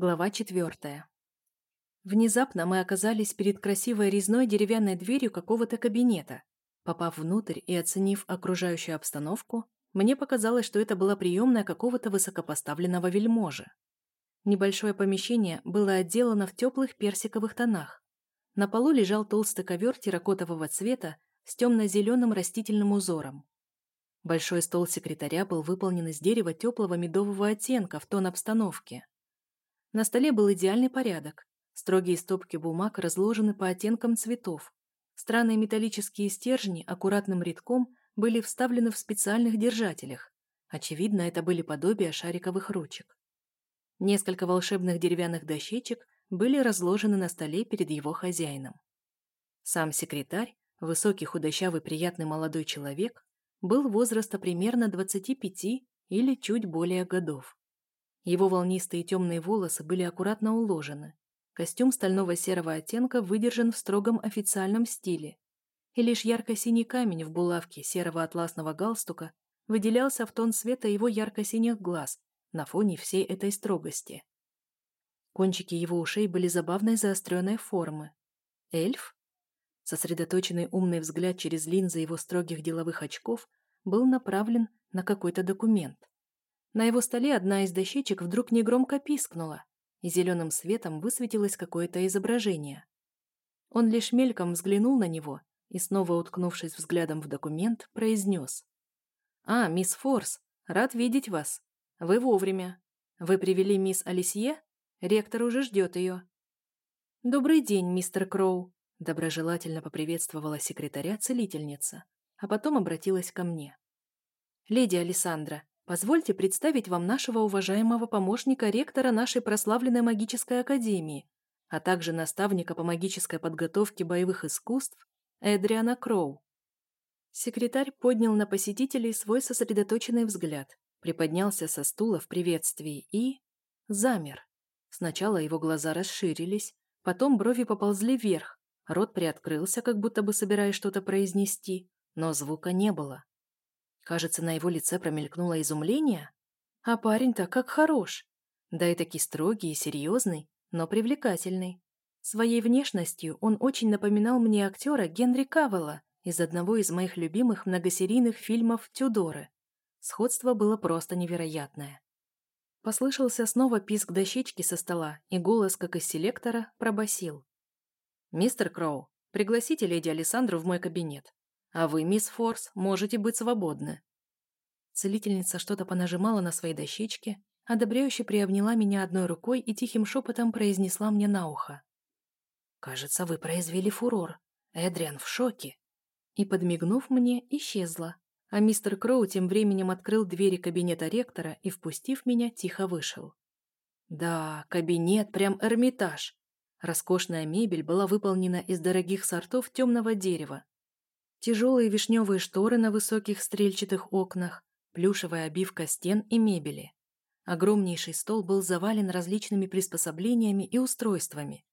Глава четвертая. Внезапно мы оказались перед красивой резной деревянной дверью какого-то кабинета. Попав внутрь и оценив окружающую обстановку, мне показалось, что это была приемная какого-то высокопоставленного вельможи. Небольшое помещение было отделано в теплых персиковых тонах. На полу лежал толстый ковер терракотового цвета с темно-зеленым растительным узором. Большой стол секретаря был выполнен из дерева теплого медового оттенка в тон обстановки. На столе был идеальный порядок. Строгие стопки бумаг разложены по оттенкам цветов. Странные металлические стержни аккуратным рядком были вставлены в специальных держателях. Очевидно, это были подобия шариковых ручек. Несколько волшебных деревянных дощечек были разложены на столе перед его хозяином. Сам секретарь, высокий худощавый приятный молодой человек, был возраста примерно 25 или чуть более годов. Его волнистые темные волосы были аккуратно уложены. Костюм стального серого оттенка выдержан в строгом официальном стиле. И лишь ярко-синий камень в булавке серого атласного галстука выделялся в тон света его ярко-синих глаз на фоне всей этой строгости. Кончики его ушей были забавной заостренной формы. Эльф? Сосредоточенный умный взгляд через линзы его строгих деловых очков был направлен на какой-то документ. На его столе одна из дощечек вдруг негромко пискнула, и зеленым светом высветилось какое-то изображение. Он лишь мельком взглянул на него и, снова уткнувшись взглядом в документ, произнес. «А, мисс Форс, рад видеть вас. Вы вовремя. Вы привели мисс Алисье? Ректор уже ждет ее». «Добрый день, мистер Кроу», – доброжелательно поприветствовала секретаря целительница, а потом обратилась ко мне. «Леди Александра, Позвольте представить вам нашего уважаемого помощника ректора нашей прославленной магической академии, а также наставника по магической подготовке боевых искусств Эдриана Кроу. Секретарь поднял на посетителей свой сосредоточенный взгляд, приподнялся со стула в приветствии и... замер. Сначала его глаза расширились, потом брови поползли вверх, рот приоткрылся, как будто бы собираясь что-то произнести, но звука не было. Кажется, на его лице промелькнуло изумление. А парень-то как хорош. Да и таки строгий и серьезный, но привлекательный. Своей внешностью он очень напоминал мне актера Генри Кавелла из одного из моих любимых многосерийных фильмов «Тюдоры». Сходство было просто невероятное. Послышался снова писк дощечки со стола, и голос, как из селектора, пробасил. «Мистер Кроу, пригласите леди Александру в мой кабинет. А вы, мисс Форс, можете быть свободны». Целительница что-то понажимала на своей дощечке, одобряюще приобняла меня одной рукой и тихим шепотом произнесла мне на ухо. «Кажется, вы произвели фурор. Эдриан в шоке». И, подмигнув мне, исчезла. А мистер Кроу тем временем открыл двери кабинета ректора и, впустив меня, тихо вышел. Да, кабинет прям Эрмитаж. Роскошная мебель была выполнена из дорогих сортов темного дерева, Тяжелые вишневые шторы на высоких стрельчатых окнах, плюшевая обивка стен и мебели. Огромнейший стол был завален различными приспособлениями и устройствами.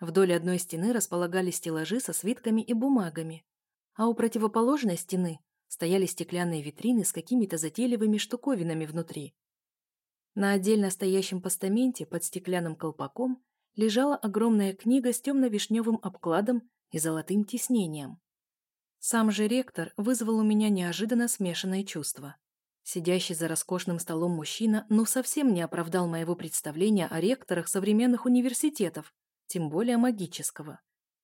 Вдоль одной стены располагались стеллажи со свитками и бумагами, а у противоположной стены стояли стеклянные витрины с какими-то затейливыми штуковинами внутри. На отдельно стоящем постаменте под стеклянным колпаком лежала огромная книга с темно-вишневым обкладом и золотым тиснением. Сам же ректор вызвал у меня неожиданно смешанные чувства. Сидящий за роскошным столом мужчина ну совсем не оправдал моего представления о ректорах современных университетов, тем более магического.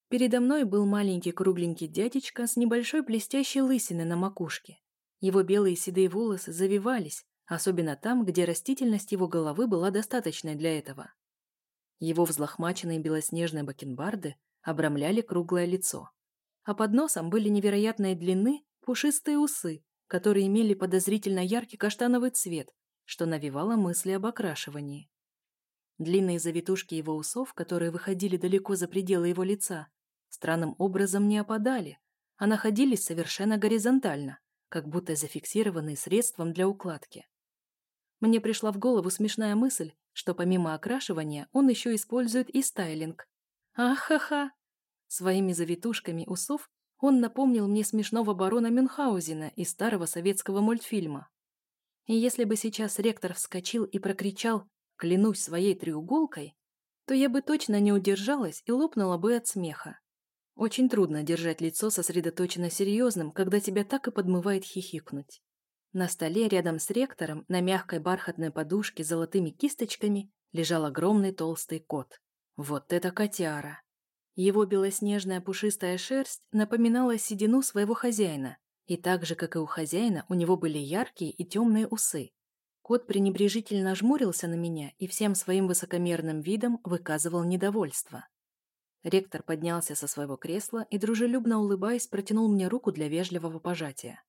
Передо мной был маленький кругленький дядечка с небольшой блестящей лысиной на макушке. Его белые седые волосы завивались, особенно там, где растительность его головы была достаточной для этого. Его взлохмаченные белоснежные бакенбарды обрамляли круглое лицо а под носом были невероятной длины пушистые усы, которые имели подозрительно яркий каштановый цвет, что навевало мысли об окрашивании. Длинные завитушки его усов, которые выходили далеко за пределы его лица, странным образом не опадали, а находились совершенно горизонтально, как будто зафиксированные средством для укладки. Мне пришла в голову смешная мысль, что помимо окрашивания он еще использует и стайлинг. Ахаха! Своими завитушками усов он напомнил мне смешного барона Мюнхгаузена из старого советского мультфильма. И если бы сейчас ректор вскочил и прокричал клянусь своей треуголкой, то я бы точно не удержалась и лопнула бы от смеха. Очень трудно держать лицо сосредоточенно серьезным, когда тебя так и подмывает хихикнуть. На столе рядом с ректором на мягкой бархатной подушке с золотыми кисточками лежал огромный толстый кот. Вот это котяра! Его белоснежная пушистая шерсть напоминала седину своего хозяина, и так же, как и у хозяина, у него были яркие и темные усы. Кот пренебрежительно жмурился на меня и всем своим высокомерным видом выказывал недовольство. Ректор поднялся со своего кресла и, дружелюбно улыбаясь, протянул мне руку для вежливого пожатия.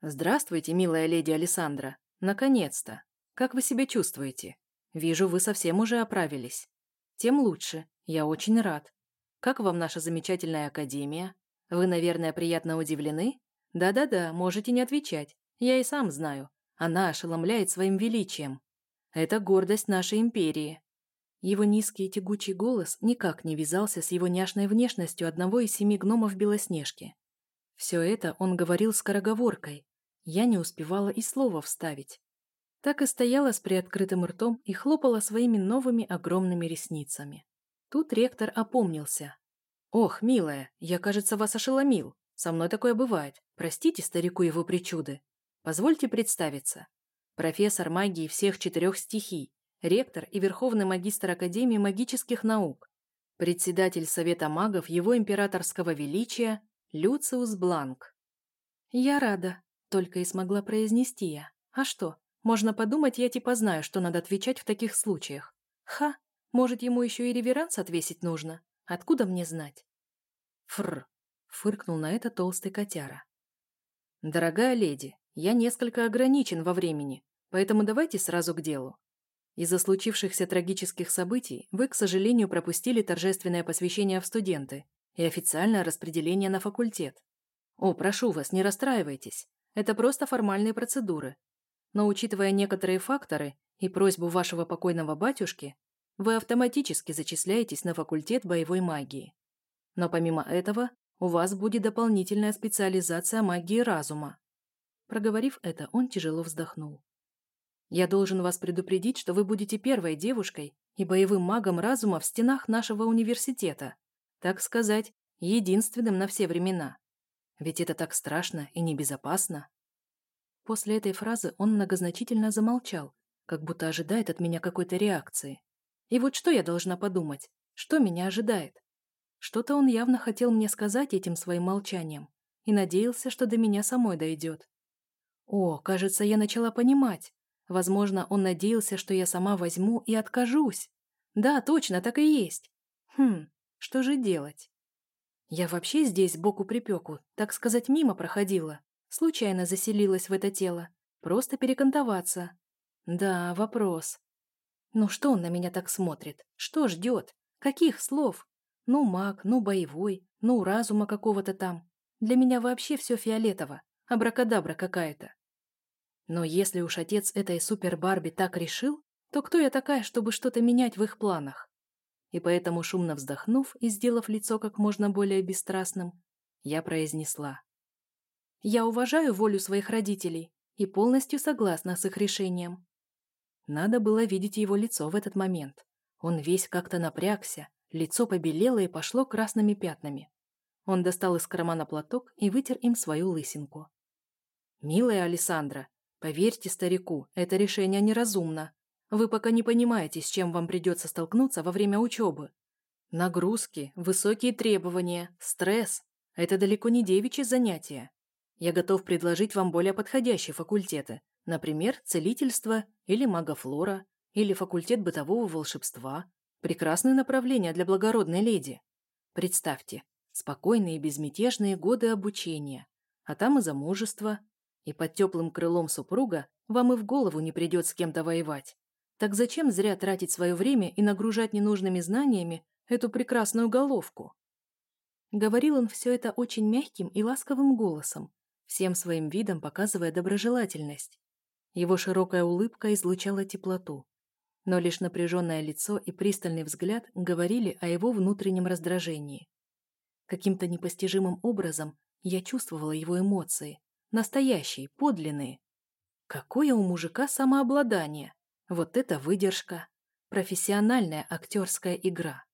«Здравствуйте, милая леди Александра! Наконец-то! Как вы себя чувствуете? Вижу, вы совсем уже оправились. Тем лучше. Я очень рад. Как вам наша замечательная академия? Вы, наверное, приятно удивлены? Да-да-да, можете не отвечать. Я и сам знаю. Она ошеломляет своим величием. Это гордость нашей империи. Его низкий и тягучий голос никак не вязался с его няшной внешностью одного из семи гномов Белоснежки. Все это он говорил скороговоркой. Я не успевала и слова вставить. Так и стояла с приоткрытым ртом и хлопала своими новыми огромными ресницами. Тут ректор опомнился. «Ох, милая, я, кажется, вас ошеломил. Со мной такое бывает. Простите старику его причуды. Позвольте представиться. Профессор магии всех четырех стихий, ректор и верховный магистр Академии магических наук, председатель Совета магов Его Императорского Величия Люциус Бланк. «Я рада», — только и смогла произнести я. «А что, можно подумать, я типа знаю, что надо отвечать в таких случаях. Ха, может, ему еще и реверанс отвесить нужно? Откуда мне знать?» «Фрр», — фыркнул на это толстый котяра. «Дорогая леди, я несколько ограничен во времени, поэтому давайте сразу к делу. Из-за случившихся трагических событий вы, к сожалению, пропустили торжественное посвящение в студенты и официальное распределение на факультет. О, прошу вас, не расстраивайтесь. Это просто формальные процедуры. Но учитывая некоторые факторы и просьбу вашего покойного батюшки, вы автоматически зачисляетесь на факультет боевой магии. Но помимо этого, у вас будет дополнительная специализация магии разума. Проговорив это, он тяжело вздохнул. Я должен вас предупредить, что вы будете первой девушкой и боевым магом разума в стенах нашего университета. Так сказать, единственным на все времена. Ведь это так страшно и небезопасно. После этой фразы он многозначительно замолчал, как будто ожидает от меня какой-то реакции. И вот что я должна подумать? Что меня ожидает? Что-то он явно хотел мне сказать этим своим молчанием и надеялся, что до меня самой дойдет. О, кажется, я начала понимать. Возможно, он надеялся, что я сама возьму и откажусь. Да, точно, так и есть. Хм, что же делать? Я вообще здесь боку припеку, так сказать, мимо проходила. Случайно заселилась в это тело. Просто перекантоваться. Да, вопрос. Ну что он на меня так смотрит? Что ждет? Каких слов? Ну маг, ну боевой, ну разума какого-то там. Для меня вообще все фиолетово. Абракадабра какая-то. Но если уж отец этой супер-Барби так решил, то кто я такая, чтобы что-то менять в их планах? И поэтому, шумно вздохнув и сделав лицо как можно более бесстрастным, я произнесла. «Я уважаю волю своих родителей и полностью согласна с их решением». Надо было видеть его лицо в этот момент. Он весь как-то напрягся, лицо побелело и пошло красными пятнами. Он достал из кармана платок и вытер им свою лысинку. «Милая Александра, Поверьте старику, это решение неразумно. Вы пока не понимаете, с чем вам придется столкнуться во время учебы. Нагрузки, высокие требования, стресс – это далеко не девичьи занятия. Я готов предложить вам более подходящие факультеты, например, целительство или магофлора, или факультет бытового волшебства. Прекрасное направление для благородной леди. Представьте, спокойные и безмятежные годы обучения, а там и замужество – и под теплым крылом супруга вам и в голову не придет с кем-то воевать. Так зачем зря тратить свое время и нагружать ненужными знаниями эту прекрасную головку? Говорил он все это очень мягким и ласковым голосом, всем своим видом показывая доброжелательность. Его широкая улыбка излучала теплоту. Но лишь напряженное лицо и пристальный взгляд говорили о его внутреннем раздражении. Каким-то непостижимым образом я чувствовала его эмоции, Настоящие, подлинные. Какое у мужика самообладание. Вот это выдержка. Профессиональная актерская игра.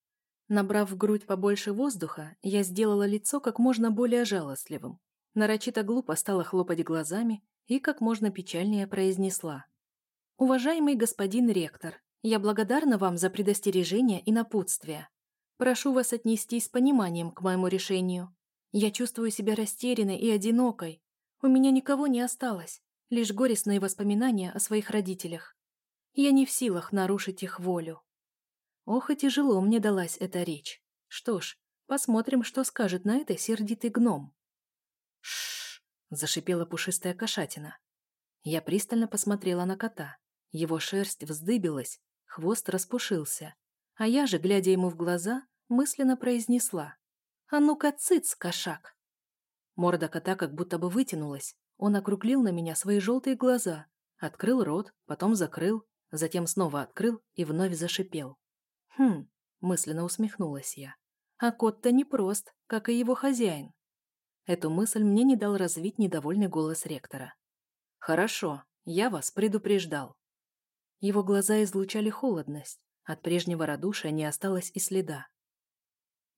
Набрав в грудь побольше воздуха, я сделала лицо как можно более жалостливым. Нарочито глупо стала хлопать глазами и как можно печальнее произнесла. «Уважаемый господин ректор, я благодарна вам за предостережение и напутствие. Прошу вас отнестись с пониманием к моему решению. Я чувствую себя растерянной и одинокой. У меня никого не осталось, лишь горестные воспоминания о своих родителях. Я не в силах нарушить их волю. Ох и тяжело мне далась эта речь. Что ж, посмотрим, что скажет на это сердитый гном. Шш! Зашипела пушистая кошатина. Я пристально посмотрела на кота. Его шерсть вздыбилась, хвост распушился. А я же, глядя ему в глаза, мысленно произнесла. «А ну-ка, цыц, кошак!» Морда кота как будто бы вытянулась. Он округлил на меня свои желтые глаза, открыл рот, потом закрыл, затем снова открыл и вновь зашипел. «Хм», — мысленно усмехнулась я. «А кот-то непрост, как и его хозяин». Эту мысль мне не дал развить недовольный голос ректора. «Хорошо, я вас предупреждал». Его глаза излучали холодность, от прежнего радушия не осталось и следа.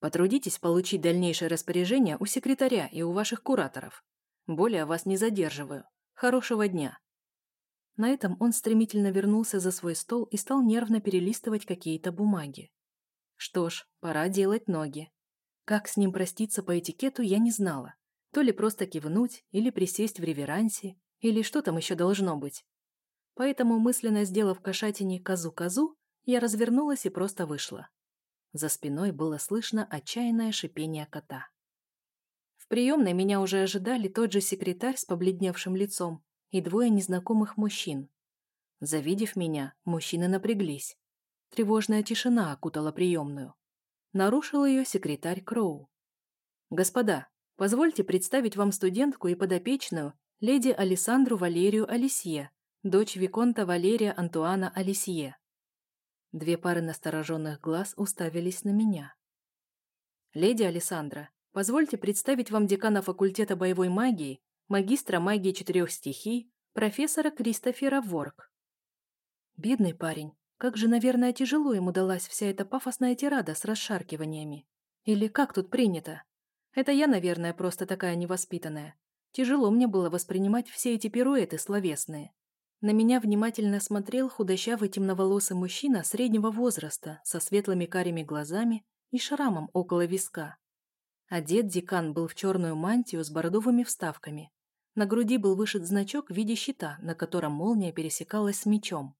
«Потрудитесь получить дальнейшее распоряжение у секретаря и у ваших кураторов. Более вас не задерживаю. Хорошего дня». На этом он стремительно вернулся за свой стол и стал нервно перелистывать какие-то бумаги. Что ж, пора делать ноги. Как с ним проститься по этикету, я не знала. То ли просто кивнуть, или присесть в реверансе, или что там еще должно быть. Поэтому, мысленно сделав кошатине козу-козу, я развернулась и просто вышла. За спиной было слышно отчаянное шипение кота. В приемной меня уже ожидали тот же секретарь с побледневшим лицом и двое незнакомых мужчин. Завидев меня, мужчины напряглись. Тревожная тишина окутала приемную. Нарушил ее секретарь Кроу. «Господа, позвольте представить вам студентку и подопечную леди Александру Валерию Алисье, дочь Виконта Валерия Антуана Алисье». Две пары настороженных глаз уставились на меня. «Леди Александра, позвольте представить вам декана факультета боевой магии магистра магии четырех стихий, профессора Кристофера Ворк. Бедный парень, как же, наверное, тяжело ему далась вся эта пафосная тирада с расшаркиваниями. Или как тут принято? Это я, наверное, просто такая невоспитанная. Тяжело мне было воспринимать все эти пируэты словесные. На меня внимательно смотрел худощавый темноволосый мужчина среднего возраста со светлыми карими глазами и шрамом около виска. Одет декан был в черную мантию с бордовыми вставками, на груди был вышит значок в виде щита, на котором молния пересекалась с мечом.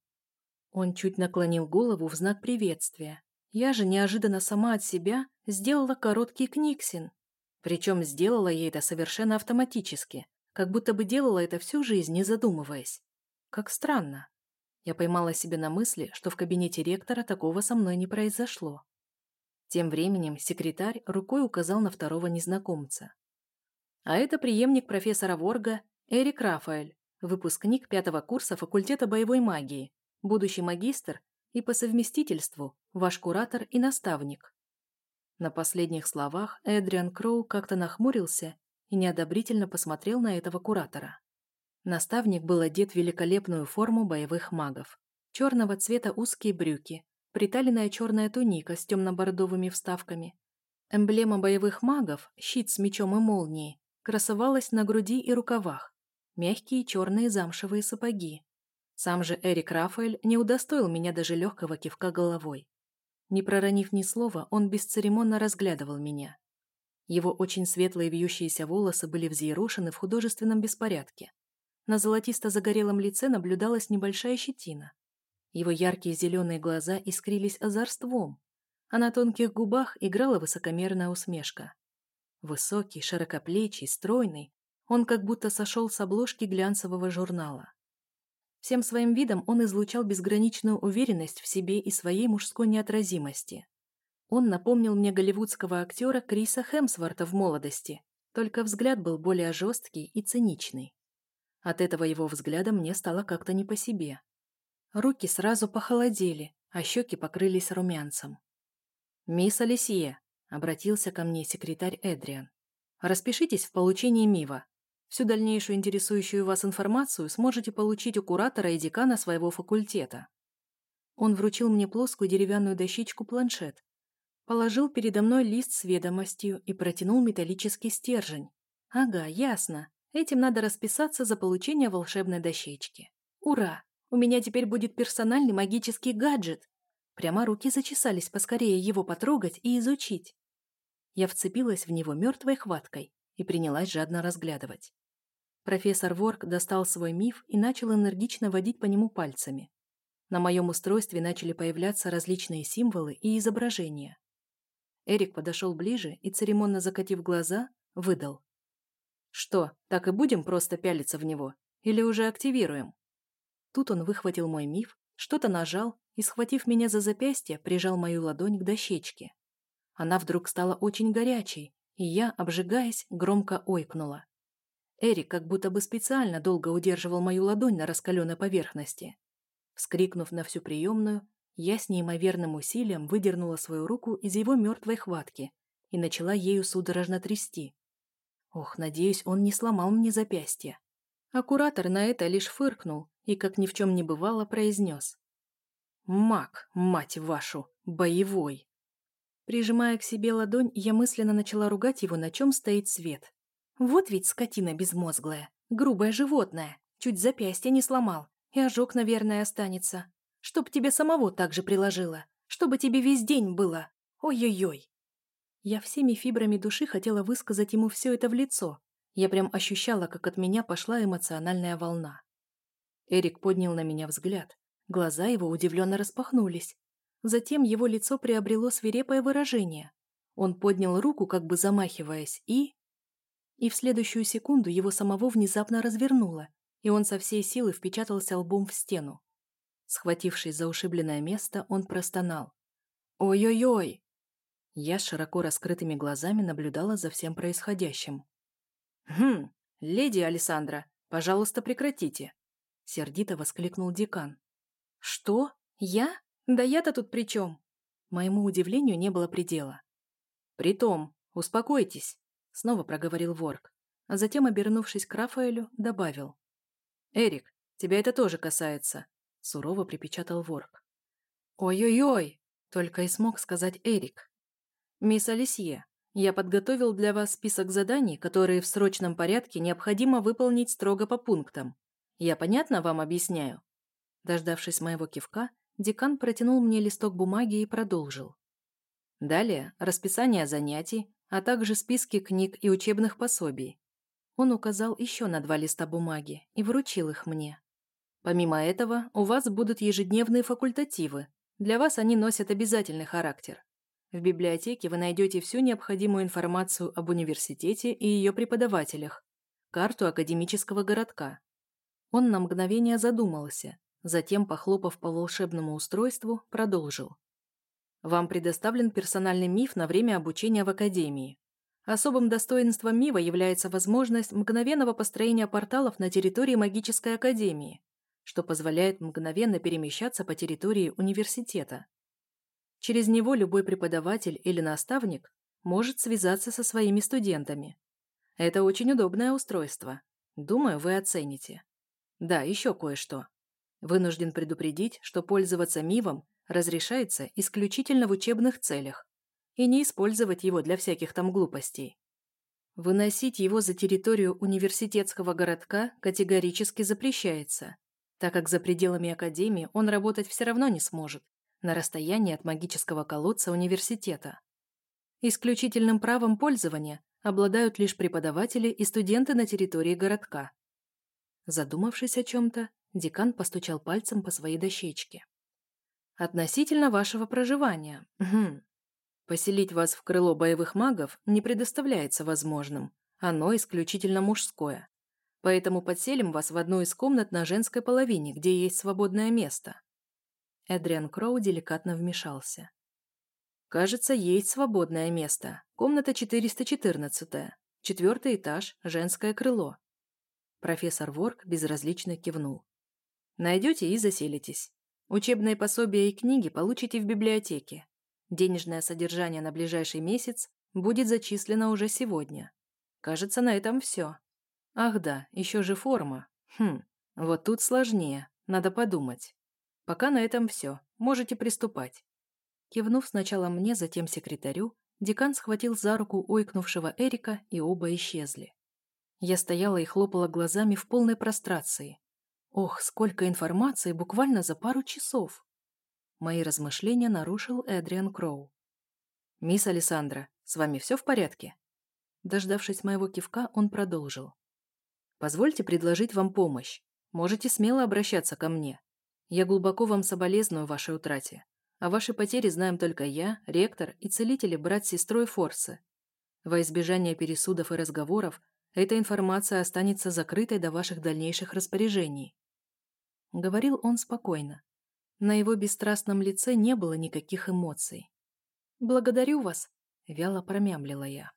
Он чуть наклонил голову в знак приветствия. Я же неожиданно сама от себя сделала короткий книксин. Причем сделала я это совершенно автоматически, как будто бы делала это всю жизнь, не задумываясь. Как странно. Я поймала себя на мысли, что в кабинете ректора такого со мной не произошло. Тем временем секретарь рукой указал на второго незнакомца. А это преемник профессора Ворга Эрик Рафаэль, выпускник пятого курса факультета боевой магии, будущий магистр и по совместительству ваш куратор и наставник. На последних словах Эдриан Кроу как-то нахмурился и неодобрительно посмотрел на этого куратора. Наставник был одет в великолепную форму боевых магов. Черного цвета узкие брюки, приталенная черная туника с темно-бордовыми вставками. Эмблема боевых магов, щит с мечом и молнией, красовалась на груди и рукавах, мягкие черные замшевые сапоги. Сам же Эрик Рафаэль не удостоил меня даже легкого кивка головой. Не проронив ни слова, он бесцеремонно разглядывал меня. Его очень светлые вьющиеся волосы были взъерошены в художественном беспорядке. На золотисто-загорелом лице наблюдалась небольшая щетина. Его яркие зеленые глаза искрились озорством, а на тонких губах играла высокомерная усмешка. Высокий, широкоплечий, стройный, он как будто сошел с обложки глянцевого журнала. Всем своим видом он излучал безграничную уверенность в себе и своей мужской неотразимости. Он напомнил мне голливудского актера Криса Хемсворта в молодости, только взгляд был более жесткий и циничный. От этого его взгляда мне стало как-то не по себе. Руки сразу похолодели, а щеки покрылись румянцем. «Мисс Алисье», Обратился ко мне секретарь Эдриан. Распишитесь в получении МИВа. Всю дальнейшую интересующую вас информацию сможете получить у куратора и декана своего факультета. Он вручил мне плоскую деревянную дощечку-планшет, положил передо мной лист с ведомостью и протянул металлический стержень. Ага, ясно. Этим надо расписаться за получение волшебной дощечки. Ура! У меня теперь будет персональный магический гаджет. Прямо руки зачесались поскорее его потрогать и изучить. Я вцепилась в него мертвой хваткой и принялась жадно разглядывать. Профессор Ворк достал свой миф и начал энергично водить по нему пальцами. На моем устройстве начали появляться различные символы и изображения. Эрик подошел ближе и, церемонно закатив глаза, выдал. «Что, так и будем просто пялиться в него? Или уже активируем?» Тут он выхватил мой миф, что-то нажал и, схватив меня за запястье, прижал мою ладонь к дощечке. Она вдруг стала очень горячей, и я, обжигаясь, громко ойкнула. Эрик как будто бы специально долго удерживал мою ладонь на раскаленной поверхности. Вскрикнув на всю приемную, я с неимоверным усилием выдернула свою руку из его мертвой хватки и начала ею судорожно трясти. Ох, надеюсь, он не сломал мне запястье. А на это лишь фыркнул и, как ни в чем не бывало, произнес. «Маг, мать вашу, боевой!» Прижимая к себе ладонь, я мысленно начала ругать его, на чем стоит свет. Вот ведь скотина безмозглая, грубое животное, чуть запястье не сломал, и ожог, наверное, останется. Чтоб тебе самого так же приложило, чтобы тебе весь день было. Ой-ой-ой. Я всеми фибрами души хотела высказать ему все это в лицо. Я прям ощущала, как от меня пошла эмоциональная волна. Эрик поднял на меня взгляд. Глаза его удивленно распахнулись. Затем его лицо приобрело свирепое выражение. Он поднял руку, как бы замахиваясь, и... И в следующую секунду его самого внезапно развернуло, и он со всей силы впечатался лбом в стену. Схватившись за ушибленное место, он простонал. «Ой-ой-ой!» Я с широко раскрытыми глазами наблюдала за всем происходящим. «Хм, леди Александра, пожалуйста, прекратите!» Сердито воскликнул декан. «Что? Я? Да я-то тут при чем?» Моему удивлению не было предела. «Притом, успокойтесь», — снова проговорил Ворк, а затем, обернувшись к Рафаэлю, добавил. «Эрик, тебя это тоже касается», — сурово припечатал Ворк. «Ой-ой-ой!» — только и смог сказать Эрик. «Мисс Алисье, я подготовил для вас список заданий, которые в срочном порядке необходимо выполнить строго по пунктам. Я понятно вам объясняю?» Дождавшись моего кивка, декан протянул мне листок бумаги и продолжил. Далее расписание занятий, а также списки книг и учебных пособий. Он указал еще на два листа бумаги и вручил их мне. Помимо этого, у вас будут ежедневные факультативы. Для вас они носят обязательный характер. В библиотеке вы найдете всю необходимую информацию об университете и ее преподавателях, карту академического городка. Он на мгновение задумался, затем, похлопав по волшебному устройству, продолжил. Вам предоставлен персональный миф на время обучения в академии. Особым достоинством МИВа является возможность мгновенного построения порталов на территории магической академии, что позволяет мгновенно перемещаться по территории университета. Через него любой преподаватель или наставник может связаться со своими студентами. Это очень удобное устройство. Думаю, вы оцените. Да, еще кое-что. Вынужден предупредить, что пользоваться МИВом разрешается исключительно в учебных целях, и не использовать его для всяких там глупостей. Выносить его за территорию университетского городка категорически запрещается, так как за пределами академии он работать все равно не сможет, на расстоянии от магического колодца университета. Исключительным правом пользования обладают лишь преподаватели и студенты на территории городка. Задумавшись о чем-то, декан постучал пальцем по своей дощечке. «Относительно вашего проживания. Поселить вас в крыло боевых магов не предоставляется возможным. Оно исключительно мужское. Поэтому подселим вас в одну из комнат на женской половине, где есть свободное место». Эдриан Кроу деликатно вмешался. «Кажется, есть свободное место. Комната 414. Четвертый этаж, женское крыло». Профессор Ворк безразлично кивнул. «Найдете и заселитесь. Учебные пособия и книги получите в библиотеке. Денежное содержание на ближайший месяц будет зачислено уже сегодня. Кажется, на этом все. Ах да, еще же форма. Хм, вот тут сложнее, надо подумать. Пока на этом все. Можете приступать». Кивнув сначала мне, затем секретарю, декан схватил за руку ойкнувшего Эрика, и оба исчезли. Я стояла и хлопала глазами в полной прострации. Ох, сколько информации буквально за пару часов. Мои размышления нарушил Эдриан Кроу. «Мисс Александра, с вами все в порядке?» Дождавшись моего кивка, он продолжил. «Позвольте предложить вам помощь. Можете смело обращаться ко мне. Я глубоко вам соболезную вашей утрате. О вашей потере знаем только я, ректор и целители брат с сестрой Форсы. Во избежание пересудов и разговоров эта информация останется закрытой до ваших дальнейших распоряжений. Говорил он спокойно. На его бесстрастном лице не было никаких эмоций. «Благодарю вас», — вяло промямлила я.